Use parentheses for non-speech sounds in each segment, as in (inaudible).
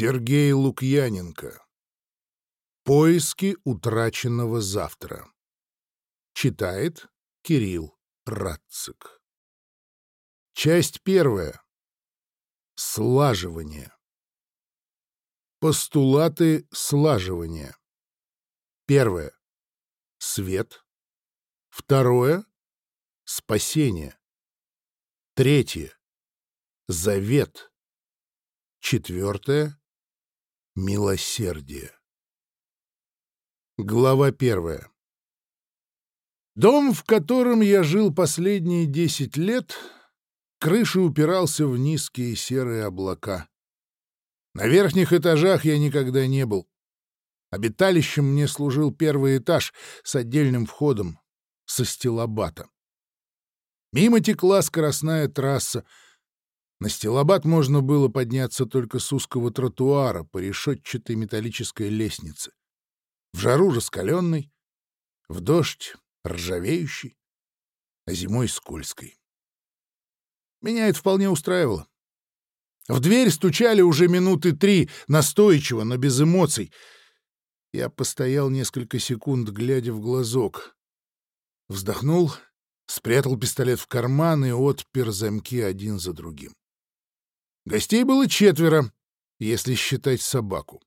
Сергей Лукьяненко. Поиски утраченного завтра. Читает Кирилл Радцик. Часть первая. Слаживание. Постулаты слаживания. Первое. Свет. Второе. Спасение. Третье. Завет. Четвертое. Милосердие. Глава первая. Дом, в котором я жил последние десять лет, крышей упирался в низкие серые облака. На верхних этажах я никогда не был. Обиталищем мне служил первый этаж с отдельным входом, со стилобата. Мимо текла скоростная трасса — на стелобат можно было подняться только с узкого тротуара по решетчатой металлической лестнице. В жару раскаленной, в дождь ржавеющий, а зимой скользкой. Меня это вполне устраивало. В дверь стучали уже минуты три, настойчиво, но без эмоций. Я постоял несколько секунд, глядя в глазок. Вздохнул, спрятал пистолет в карман и отпер замки один за другим. Гостей было четверо, если считать собаку.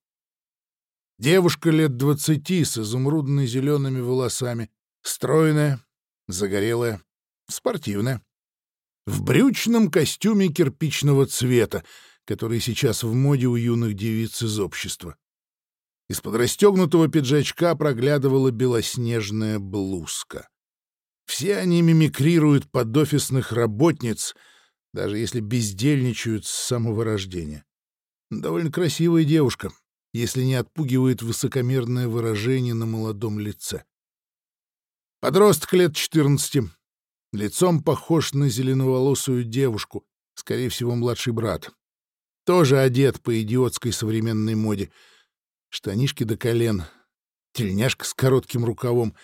Девушка лет двадцати с изумрудно-зелеными волосами, стройная, загорелая, спортивная, в брючном костюме кирпичного цвета, который сейчас в моде у юных девиц из общества. Из-под расстегнутого пиджачка проглядывала белоснежная блузка. Все они мимикрируют под офисных работниц — даже если бездельничают с самого рождения. Довольно красивая девушка, если не отпугивает высокомерное выражение на молодом лице. Подросток лет 14, лицом похож на зеленоволосую девушку, скорее всего, младший брат. Тоже одет по идиотской современной моде. Штанишки до колен, тельняшка с коротким рукавом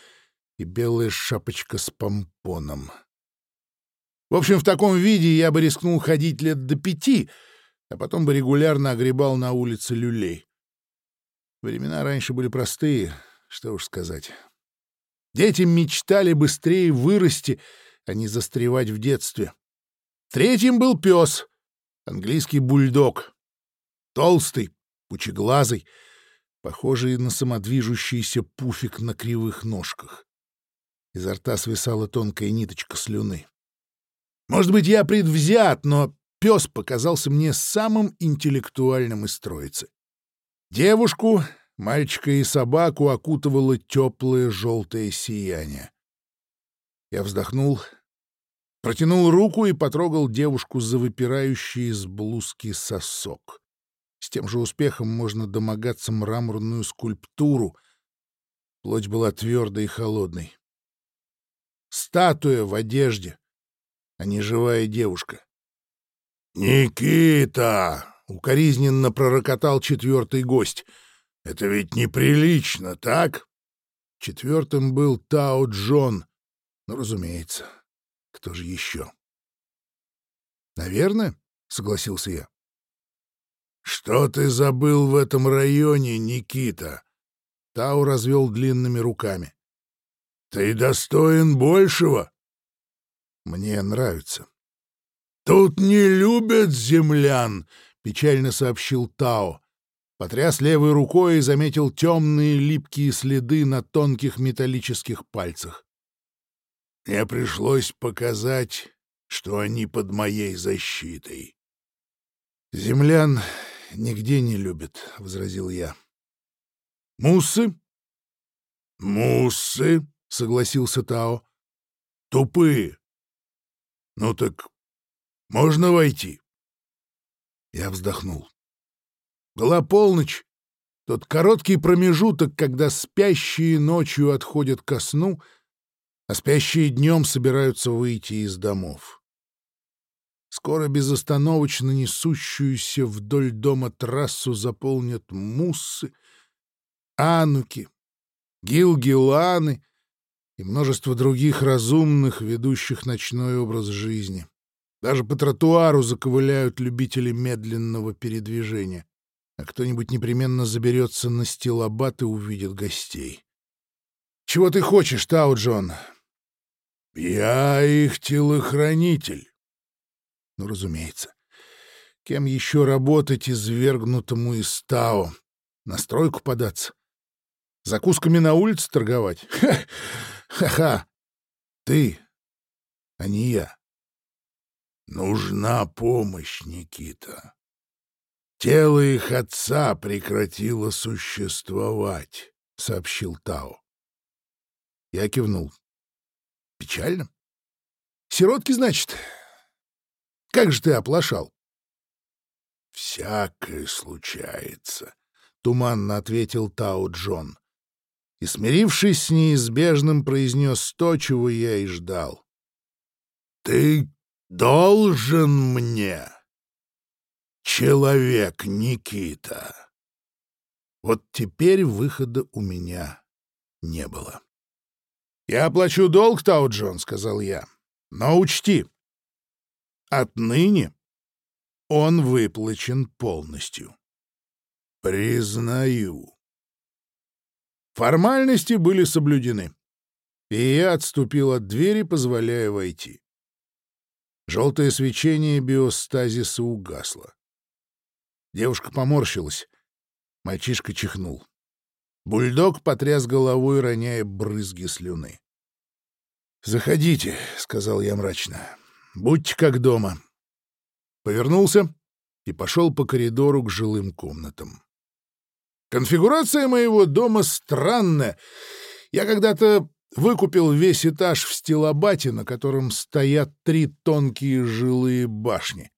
и белая шапочка с помпоном. В общем, в таком виде я бы рискнул ходить лет до пяти, а потом бы регулярно огребал на улице люлей. Времена раньше были простые, что уж сказать. Дети мечтали быстрее вырасти, а не застревать в детстве. Третьим был пес, английский бульдог. Толстый, пучеглазый, похожий на самодвижущийся пуфик на кривых ножках. Изо рта свисала тонкая ниточка слюны. Может быть, я предвзят, но пес показался мне самым интеллектуальным из троицы. Девушку, мальчика и собаку окутывало теплое желтое сияние. Я вздохнул, протянул руку и потрогал девушку за выпирающий из блузки сосок. С тем же успехом можно домогаться мраморную скульптуру. Плоть была твердой и холодной. Статуя в одежде — а не живая девушка. «Никита!» — укоризненно пророкотал четвертый гость. «Это ведь неприлично, так?» Четвертым был Тао Джон. Ну, разумеется. Кто же еще? «Наверное», — согласился я. «Что ты забыл в этом районе, Никита?» Тау развел длинными руками. «Ты достоин большего!» Мне нравится. «Тут не любят землян», — печально сообщил Тао. Потряс левой рукой и заметил темные липкие следы на тонких металлических пальцах. Мне пришлось показать, что они под моей защитой. «Землян нигде не любят», — возразил я. «Муссы?» «Муссы», — согласился Тао. «Тупые, «Ну так можно войти?» Я вздохнул. Была полночь, тот короткий промежуток, когда спящие ночью отходят ко сну, а спящие днем собираются выйти из домов. Скоро безостановочно несущуюся вдоль дома трассу заполнят муссы, ануки, гилгиланы и множество других разумных, ведущих ночной образ жизни. Даже по тротуару заковыляют любители медленного передвижения. а кто-нибудь непременно заберется на стилобат и увидит гостей. «Чего ты хочешь, Тау Джон?» «Я их телохранитель». «Ну, разумеется. Кем еще работать извергнутому из Тао? На стройку податься? Закусками на улице торговать? Ха-ха! Ты, а не я. Нужна помощь, Никита. Тело их отца прекратило существовать, — сообщил Тао. Я кивнул. Печально. Сиротки, значит? Как же ты оплошал? Всякое случается, — туманно ответил Тао Джон. И, смирившись с неизбежным, произнес то, чего я и ждал. — Ты должен мне, человек Никита. Вот теперь выхода у меня не было. — Я оплачу долг, Тао Джон, — сказал я. — Но учти, отныне он выплачен полностью. — Признаю. Формальности были соблюдены, и я отступил от двери, позволяя войти. Желтое свечение биостазиса угасло. Девушка поморщилась. Мальчишка чихнул. Бульдог потряс головой, роняя брызги слюны. «Заходите», — сказал я мрачно. «Будьте как дома». Повернулся и пошел по коридору к жилым комнатам. Конфигурация моего дома странная. Я когда-то выкупил весь этаж в стилобате, на котором стоят три тонкие жилые башни.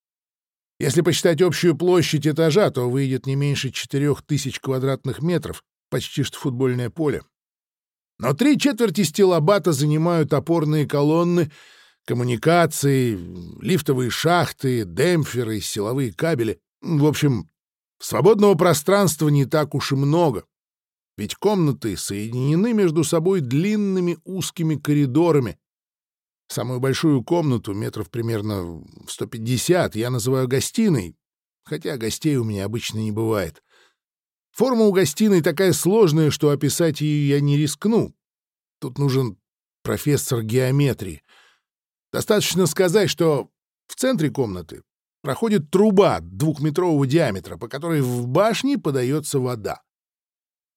Если посчитать общую площадь этажа, то выйдет не меньше четырех тысяч квадратных метров, почти что футбольное поле. Но три четверти стилобата занимают опорные колонны, коммуникации, лифтовые шахты, демпферы, силовые кабели. В общем, свободного пространства не так уж и много. Ведь комнаты соединены между собой длинными узкими коридорами, Самую большую комнату, метров примерно 150, я называю гостиной, хотя гостей у меня обычно не бывает. Форма у гостиной такая сложная, что описать ее я не рискну. Тут нужен профессор геометрии. Достаточно сказать, что в центре комнаты проходит труба двухметрового диаметра, по которой в башне подается вода.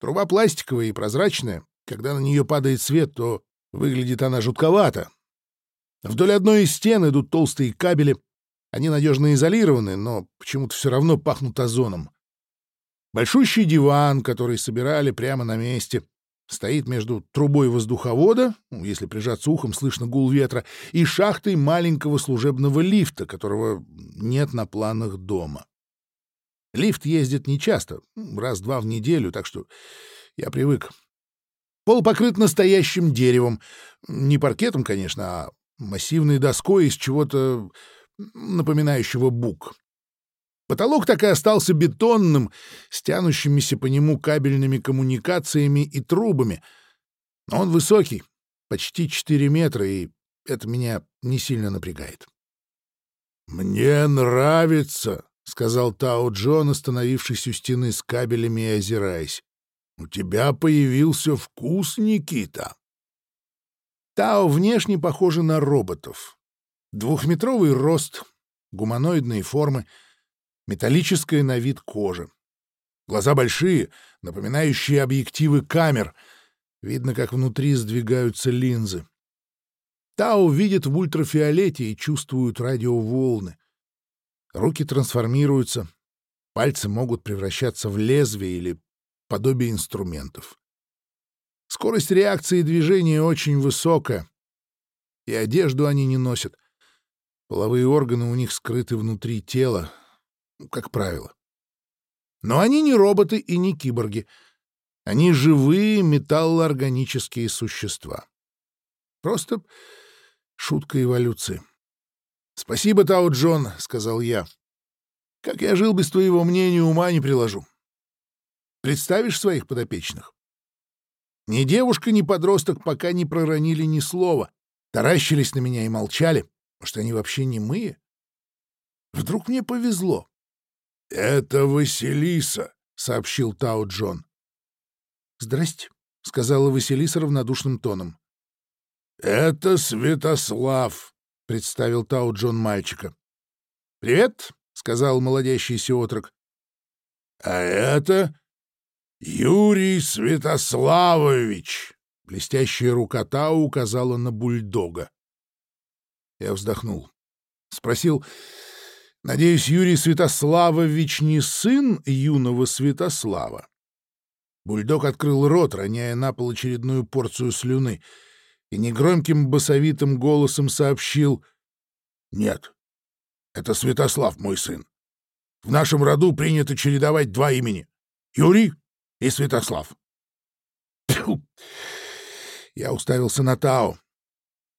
Труба пластиковая и прозрачная. Когда на нее падает свет, то выглядит она жутковато, Вдоль одной из стен идут толстые кабели. Они надежно изолированы, но почему-то все равно пахнут озоном. Большущий диван, который собирали прямо на месте, стоит между трубой воздуховода, если прижаться ухом, слышно гул ветра, и шахтой маленького служебного лифта, которого нет на планах дома. Лифт ездит нечасто, раз-два в неделю, так что я привык. Пол покрыт настоящим деревом. Не паркетом, конечно, а массивной доской из чего-то напоминающего бук. Потолок так и остался бетонным, с тянущимися по нему кабельными коммуникациями и трубами. Но он высокий, почти 4 метра, и это меня не сильно напрягает. «Мне нравится», — сказал Тао Джон, остановившись у стены с кабелями и озираясь. «У тебя появился вкус, Никита». Тао внешне похожи на роботов. Двухметровый рост, гуманоидные формы, металлическая на вид кожа. Глаза большие, напоминающие объективы камер. Видно, как внутри сдвигаются линзы. Тао видит в ультрафиолете и чувствует радиоволны. Руки трансформируются, пальцы могут превращаться в лезвие или подобие инструментов. Скорость реакции движения очень высокая, и одежду они не носят. Половые органы у них скрыты внутри тела, как правило. Но они не роботы и не киборги. Они живые металлоорганические существа. Просто шутка эволюции. «Спасибо, Тао Джон», — сказал я. «Как я жил без твоего мнения, ума не приложу. Представишь своих подопечных?» Ни девушка, ни подросток пока не проронили ни слова, таращились на меня и молчали, что они вообще не мы. Вдруг мне повезло. Это Василиса, — сообщил Тао Джон. «Здрасте», — сказала Василиса равнодушным тоном. «Это Святослав», — представил Тао Джон мальчика. «Привет», — сказал молодящийся отрок. «А это Юрий Святославович», — блестящая рука Тао указала на бульдога. Я вздохнул. Спросил, «Надеюсь, Юрий Святославович не сын юного Святослава?» Бульдог открыл рот, роняя на пол очередную порцию слюны, и негромким басовитым голосом сообщил, «Нет, это Святослав, мой сын. В нашем роду принято чередовать два имени — Юрий и Святослав». Я уставился на Тао.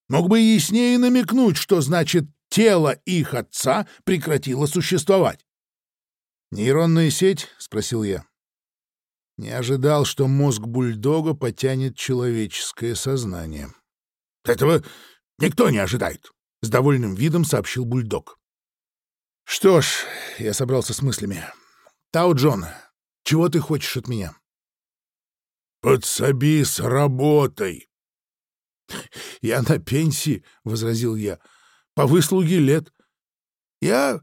Мог бы яснее намекнуть, что значит «тело их отца прекратило существовать». «Нейронная сеть?» — спросил я. Не ожидал, что мозг бульдога потянет человеческое сознание. «Этого никто не ожидает», — с довольным видом сообщил бульдог. «Что ж», — я собрался с мыслями. «Тао Джон, чего ты хочешь от меня?» «Подсоби с работой», «Я на пенсии», — возразил я, — «по выслуге лет. Я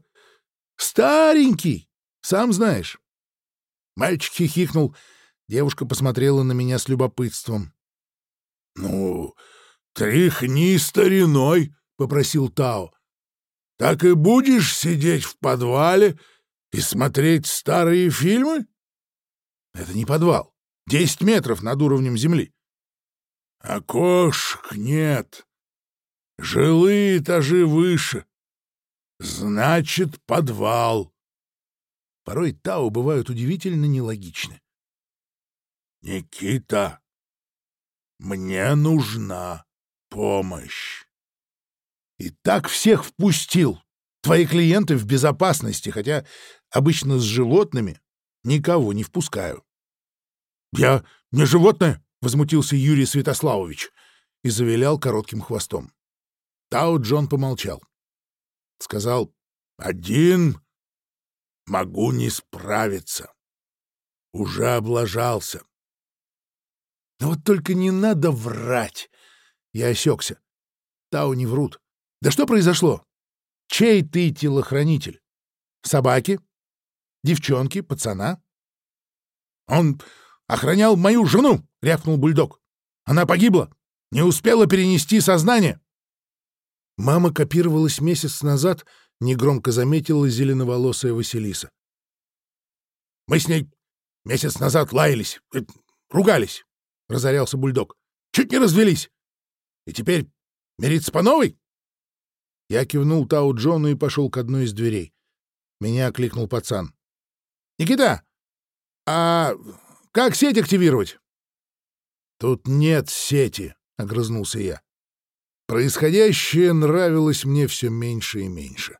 старенький, сам знаешь». Мальчик хихикнул, девушка посмотрела на меня с любопытством. «Ну, тряхни стариной», — попросил Тао. «Так и будешь сидеть в подвале и смотреть старые фильмы?» «Это не подвал. Десять метров над уровнем земли. Окошек нет. Жилые этажи выше. Значит, подвал. Порой Тао бывают удивительно нелогичны. Никита, мне нужна помощь. И так всех впустил. Твои клиенты в безопасности, хотя обычно с животными никого не впускаю. Я не животное, — возмутился Юрий Святославович и завилял коротким хвостом. Тао Джон помолчал. Сказал, «Один могу не справиться. Уже облажался». «Да вот только не надо врать!» Я осекся. Тао не врут. «Да что произошло? Чей ты телохранитель? Собаки? Девчонки? Пацана?» «Он охранял мою жену!» — рявкнул бульдог. «Она погибла! Не успела перенести сознание!» Мама копировалась месяц назад, негромко заметила зеленоволосая Василиса. «Мы с ней месяц назад лаялись, э, ругались», — разорялся бульдог. «Чуть не развелись. И теперь мириться по новой?» Я кивнул Тау Джону и пошел к одной из дверей. Меня окликнул пацан. «Никита, а как сеть активировать?» «Тут нет сети», — огрызнулся я. Происходящее нравилось мне все меньше и меньше.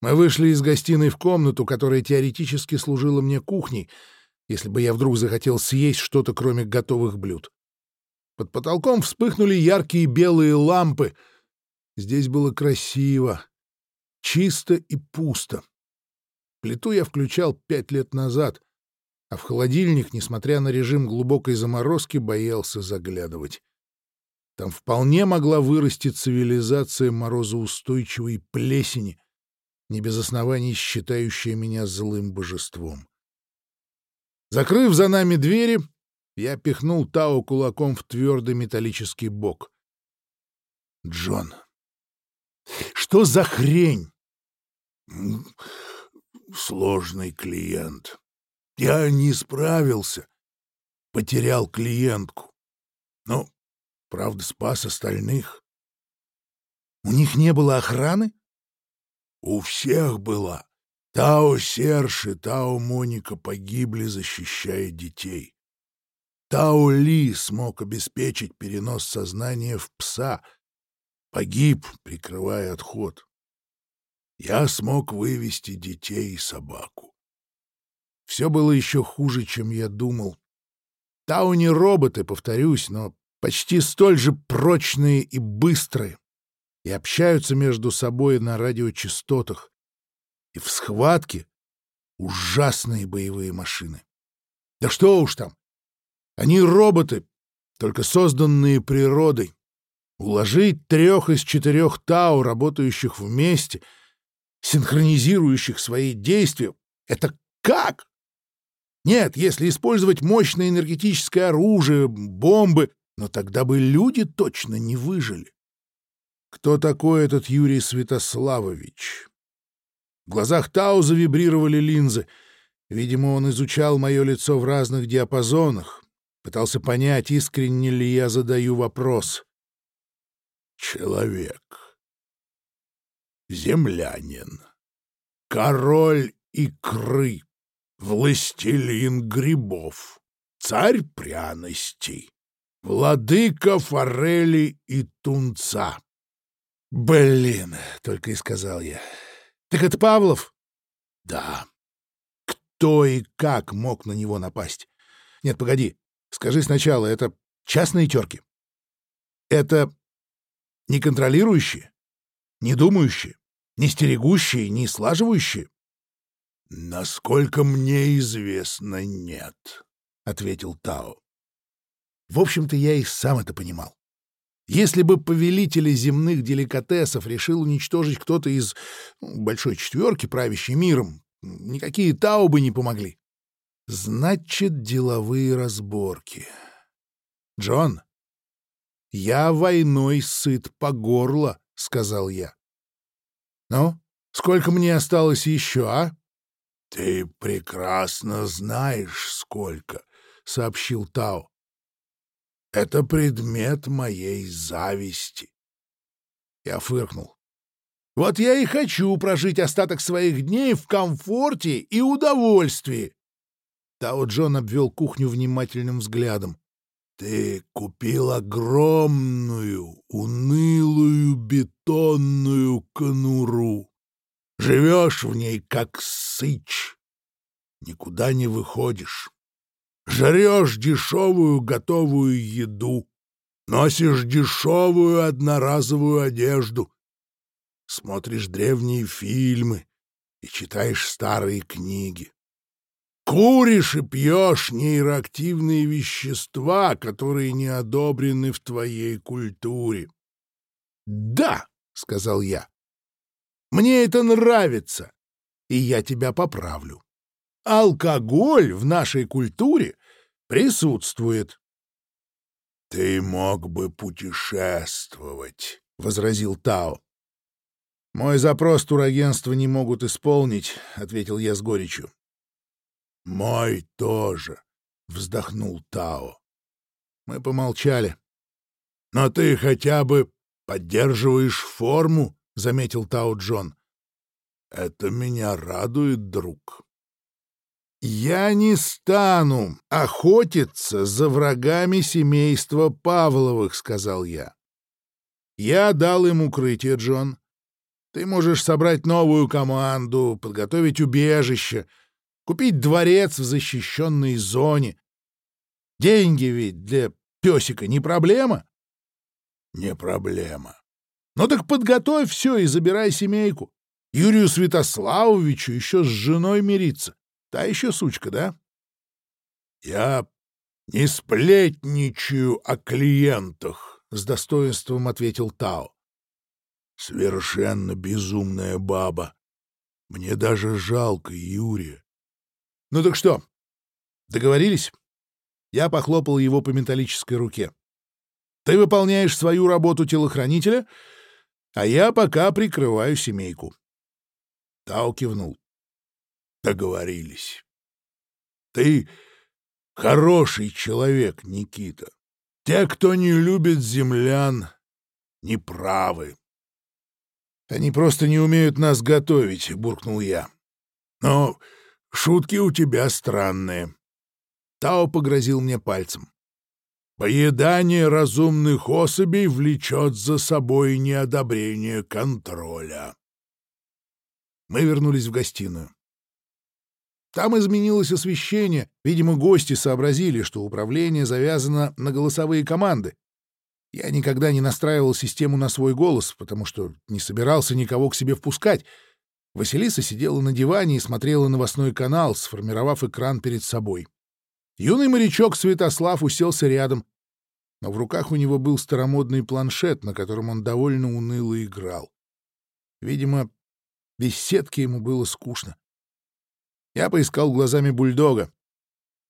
Мы вышли из гостиной в комнату, которая теоретически служила мне кухней, если бы я вдруг захотел съесть что-то, кроме готовых блюд. Под потолком вспыхнули яркие белые лампы. Здесь было красиво, чисто и пусто. Плиту я включал пять лет назад, а в холодильник, несмотря на режим глубокой заморозки, боялся заглядывать. Там вполне могла вырасти цивилизация морозоустойчивой плесени, не без оснований считающая меня злым божеством. Закрыв за нами двери, я пихнул Тао кулаком в твердый металлический бок. «Джон, что за хрень?» «Сложный клиент», я не справился. Потерял клиентку. Но, правда, спас остальных. У них не было охраны? У всех была. Тао Серж и Тао Моника погибли, защищая детей. Тао Ли смог обеспечить перенос сознания в пса. Погиб, прикрывая отход. Я смог вывести детей и собаку. Все было еще хуже, чем я думал. Тау не роботы, повторюсь, но почти столь же прочные и быстрые, и общаются между собой на радиочастотах. И в схватке Ужасные боевые машины. Да что уж там. Они роботы, только созданные природой. Уложить трех из четырех Тау, работающих вместе, синхронизирующих свои действия, это как? Нет, если использовать мощное энергетическое оружие, бомбы, но тогда бы люди точно не выжили. Кто такой этот Юрий Святославович? В глазах Тау завибрировали линзы. Видимо, он изучал мое лицо в разных диапазонах, пытался понять, искренне ли я задаю вопрос человек. Землянин. Король икры. Властелин грибов. Царь пряностей. Владыка форели и тунца. Блин, только и сказал я. Так это Павлов? Да. Кто и как мог на него напасть? Нет, погоди. Скажи сначала, это частные терки? Это не контролирующие, не думающие, не стерегущие, не слаживающие? — Насколько мне известно, нет, — ответил Тао. В общем-то, я и сам это понимал. Если бы повелители земных деликатесов решил уничтожить кто-то из ну, большой четверки, правящей миром, никакие Тао бы не помогли. Значит, деловые разборки. Джон, «Я войной сыт по горло», — сказал я. «Ну, сколько мне осталось еще, а?» «Ты прекрасно знаешь, сколько», — сообщил Тао. «Это предмет моей зависти». Я фыркнул. «Вот я и хочу прожить остаток своих дней в комфорте и удовольствии». Тао Джон обвел кухню внимательным взглядом. Ты купил огромную, унылую бетонную конуру. Живешь в ней, как сыч. Никуда не выходишь. Жрешь дешевую готовую еду. Носишь дешевую одноразовую одежду. Смотришь древние фильмы и читаешь старые книги. Куришь и пьешь нейроактивные вещества, которые не одобрены в твоей культуре. — Да, — сказал я, — мне это нравится, и я тебя поправлю. Алкоголь в нашей культуре присутствует. — Ты мог бы путешествовать, — возразил Тао. — Мой запрос турагентства не могут исполнить, — ответил я с горечью. «Мой тоже», — вздохнул Тао. Мы помолчали. «Но ты хотя бы поддерживаешь форму», — заметил Тао Джон. «Это меня радует, друг». «Я не стану охотиться за врагами семейства Павловых», — сказал я. «Я дал им укрытие, Джон. Ты можешь собрать новую команду, подготовить убежище, купить дворец в защищенной зоне. Деньги ведь для песика не проблема? Не проблема. Ну так подготовь все и забирай семейку. Юрию Святославовичу еще с женой мириться. Та еще сучка, да? Я не сплетничаю о клиентах, — с достоинством ответил Тао. Совершенно безумная баба. Мне даже жалко Юрия. Ну так что, договорились? Я похлопал его по металлической руке. Ты выполняешь свою работу телохранителя, а я пока прикрываю семейку. Тао кивнул. Договорились. Ты хороший человек, Никита. Те, кто не любит землян, неправы. Они просто не умеют нас готовить, буркнул я. Но Шутки у тебя странные. Тао погрозил мне пальцем. Поедание разумных особей влечет за собой неодобрение контроля. Мы вернулись в гостиную. Там изменилось освещение. Видимо, гости сообразили, что управление завязано на голосовые команды. Я никогда не настраивал систему на свой голос, потому что не собирался никого к себе впускать. Василиса сидела на диване и смотрела новостной канал, сформировав экран перед собой. Юный морячок Святослав уселся рядом, но в руках у него был старомодный планшет, на котором он довольно уныло играл. Видимо, без сетки ему было скучно. Я поискал глазами бульдога.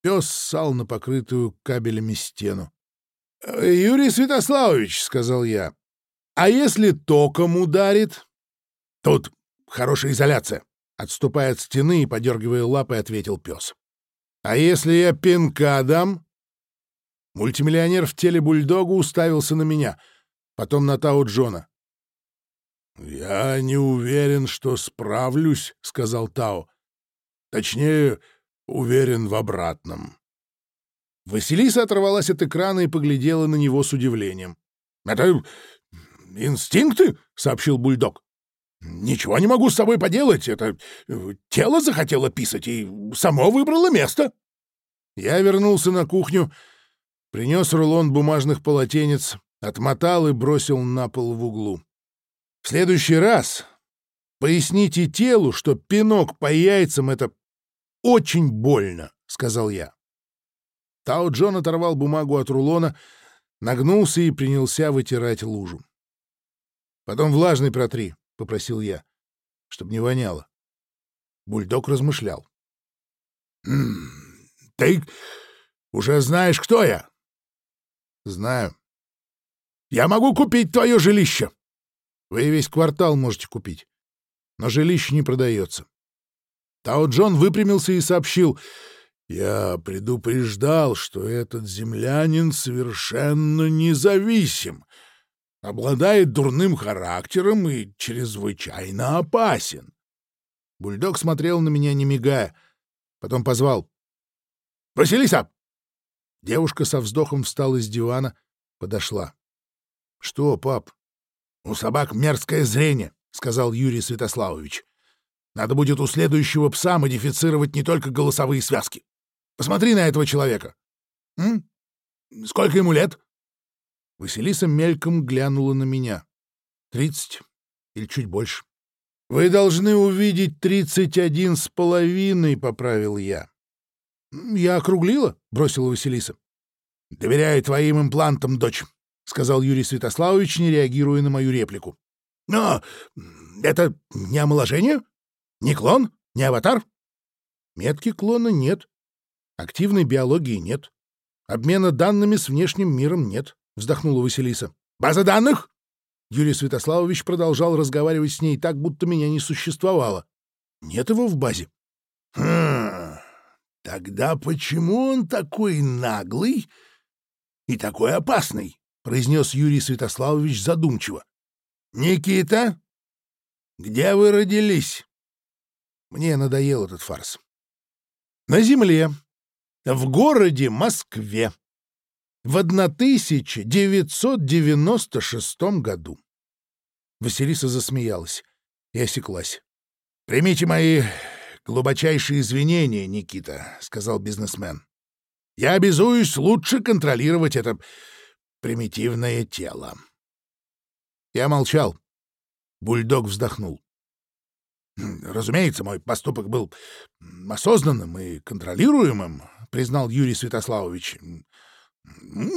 Пес ссал на покрытую кабелями стену. «Э, — Юрий Святославович, — сказал я, — а если током ударит? — Тут хорошая изоляция. Отступая от стены и подергивая лапой, ответил пес. — А если я пинка дам? Мультимиллионер в теле бульдога уставился на меня, потом на Тау Джона. «Я не уверен, что справлюсь», — сказал Тао. «Точнее, уверен в обратном». Василиса оторвалась от экрана и поглядела на него с удивлением. «Это инстинкты?» — сообщил бульдог. «Ничего не могу с собой поделать. Это тело захотело писать и само выбрало место». Я вернулся на кухню, принес рулон бумажных полотенец, отмотал и бросил на пол в углу. В следующий раз поясните телу, что пинок по яйцам — это очень больно, — сказал я. Тао Джон оторвал бумагу от рулона, нагнулся и принялся вытирать лужу. «Потом влажный протри», — попросил я, — «чтоб не воняло». Бульдог размышлял. «Ты уже знаешь, кто я?» «Знаю». «Я могу купить твое жилище!» Вы весь квартал можете купить. Но жилище не продается. Тао Джон выпрямился и сообщил. «Я предупреждал, что этот землянин совершенно независим, обладает дурным характером и чрезвычайно опасен». Бульдог смотрел на меня, не мигая. Потом позвал. «Василиса!» Девушка со вздохом встала с дивана, подошла. «Что, пап?» «У собак мерзкое зрение», — сказал Юрий Святославович. «Надо будет у следующего пса модифицировать не только голосовые связки. Посмотри на этого человека. М? Сколько ему лет?» Василиса мельком глянула на меня. «Тридцать или чуть больше». «Вы должны увидеть тридцать один с половиной», — поправил я. «Я округлила», — бросила Василиса. «Доверяю твоим имплантам, дочь. — сказал Юрий Святославович, не реагируя на мою реплику. «Но это не омоложение? Не клон? Не аватар?» «Метки клона нет. Активной биологии нет. Обмена данными с внешним миром нет», — вздохнула Василиса. «База данных?» Юрий Святославович продолжал разговаривать с ней так, будто меня не существовало. «Нет его в базе». «Хм, тогда почему он такой наглый и такой опасный?» — произнес Юрий Святославович задумчиво. «Никита, где вы родились?» Мне надоел этот фарс. «На земле, в городе Москве, в 1996 году». Василиса засмеялась и осеклась. «Примите мои глубочайшие извинения, Никита», — сказал бизнесмен. «Я обязуюсь лучше контролировать это примитивное тело. Я молчал. Бульдог вздохнул. (clears throat) «Разумеется, мой поступок был осознанным и контролируемым», — признал Юрий Святославович.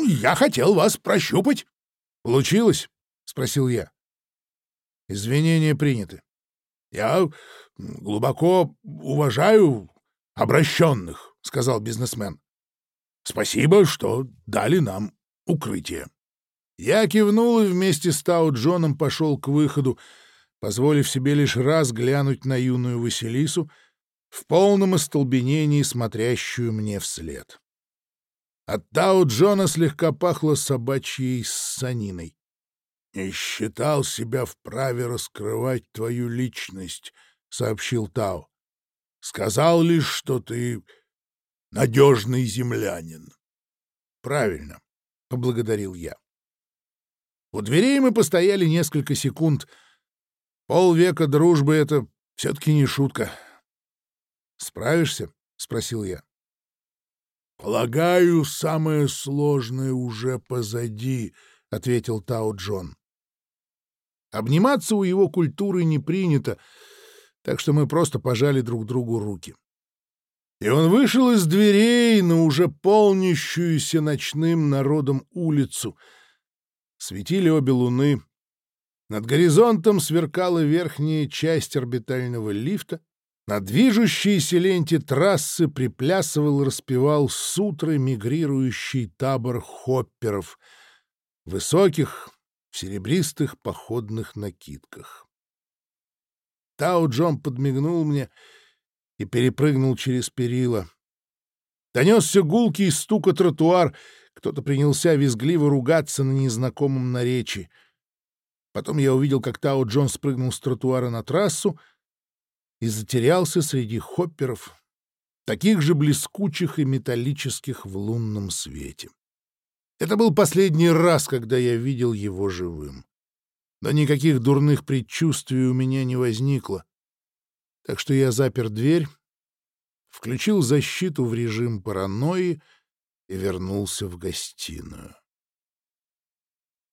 «Я хотел вас прощупать». «Получилось?» — спросил я. «Извинения приняты. Я глубоко уважаю обращенных», — сказал бизнесмен. «Спасибо, что дали нам укрытие. Я кивнул и вместе с Тау Джоном пошел к выходу, позволив себе лишь раз глянуть на юную Василису, в полном остолбенении смотрящую мне вслед. От Тау Джона слегка пахло собачьей ссаниной. «Не считал себя вправе раскрывать твою личность», — сообщил Тау. «Сказал лишь, что ты надежный землянин». «Правильно поблагодарил я. У дверей мы постояли несколько секунд. Полвека дружбы — это все-таки не шутка. «Справишься?» — спросил я. «Полагаю, самое сложное уже позади», — ответил Тао Джон. Обниматься у его культуры не принято, так что мы просто пожали друг другу руки. И он вышел из дверей на уже полнящуюся ночным народом улицу. Светили обе луны. Над горизонтом сверкала верхняя часть орбитального лифта. На движущейся ленте трассы приплясывал и распевал с утры мигрирующий табор хопперов, высоких, в серебристых походных накидках. Тао Джон подмигнул мне и перепрыгнул через перила. Донесся гулкий стук тротуар, кто-то принялся визгливо ругаться на незнакомом наречии. Потом я увидел, как Тао Джон спрыгнул с тротуара на трассу и затерялся среди хопперов, таких же блескучих и металлических в лунном свете. Это был последний раз, когда я видел его живым. Но никаких дурных предчувствий у меня не возникло. Так что я запер дверь, включил защиту в режим паранойи и вернулся в гостиную.